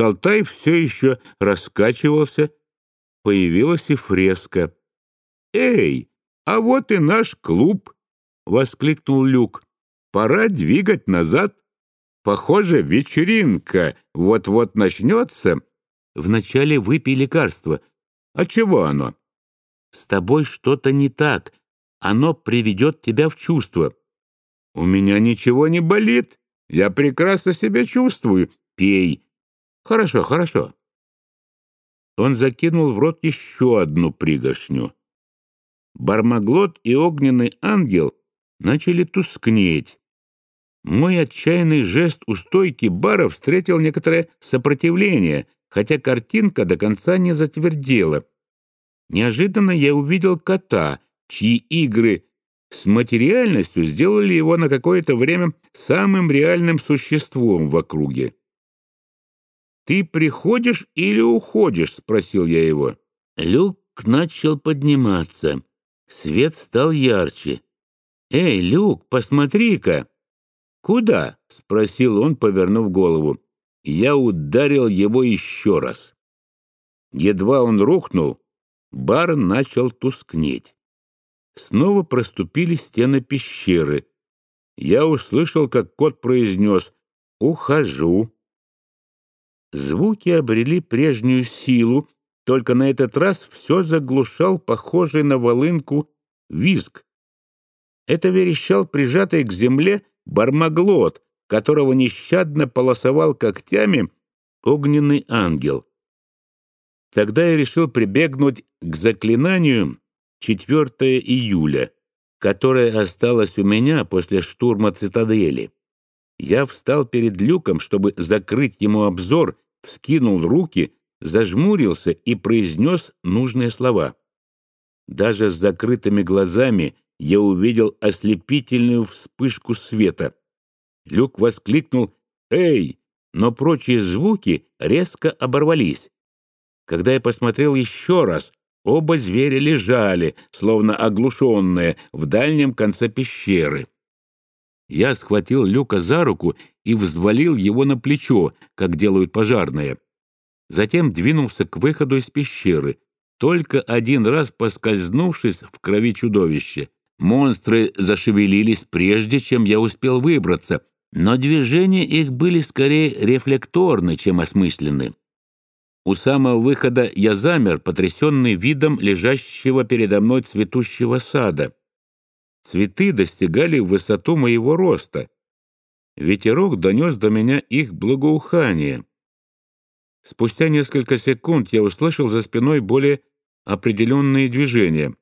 Шалтай все еще раскачивался. Появилась и фреска. «Эй, а вот и наш клуб!» — воскликнул Люк. «Пора двигать назад. Похоже, вечеринка вот-вот начнется». Вначале выпей лекарство. А чего оно? С тобой что-то не так. Оно приведет тебя в чувство. У меня ничего не болит. Я прекрасно себя чувствую. Пей. Хорошо, хорошо. Он закинул в рот еще одну пригоршню. Бармаглот и огненный ангел начали тускнеть. Мой отчаянный жест у стойки бара встретил некоторое сопротивление, хотя картинка до конца не затвердела. Неожиданно я увидел кота, чьи игры с материальностью сделали его на какое-то время самым реальным существом в округе. «Ты приходишь или уходишь?» — спросил я его. Люк начал подниматься. Свет стал ярче. «Эй, Люк, посмотри-ка!» «Куда?» — спросил он, повернув голову. Я ударил его еще раз. Едва он рухнул, бар начал тускнеть. Снова проступили стены пещеры. Я услышал, как кот произнес «Ухожу». Звуки обрели прежнюю силу, только на этот раз все заглушал похожий на волынку визг. Это верещал прижатый к земле бармаглот, которого нещадно полосовал когтями огненный ангел. Тогда я решил прибегнуть к заклинанию 4 июля, которое осталось у меня после штурма цитадели. Я встал перед люком, чтобы закрыть ему обзор, вскинул руки, зажмурился и произнес нужные слова. Даже с закрытыми глазами я увидел ослепительную вспышку света. Люк воскликнул «Эй!», но прочие звуки резко оборвались. Когда я посмотрел еще раз, оба зверя лежали, словно оглушенные, в дальнем конце пещеры. Я схватил Люка за руку и взвалил его на плечо, как делают пожарные. Затем двинулся к выходу из пещеры, только один раз поскользнувшись в крови чудовища. Монстры зашевелились, прежде чем я успел выбраться, но движения их были скорее рефлекторны, чем осмысленны. У самого выхода я замер, потрясенный видом лежащего передо мной цветущего сада. Цветы достигали высоту моего роста. Ветерок донес до меня их благоухание. Спустя несколько секунд я услышал за спиной более определенные движения.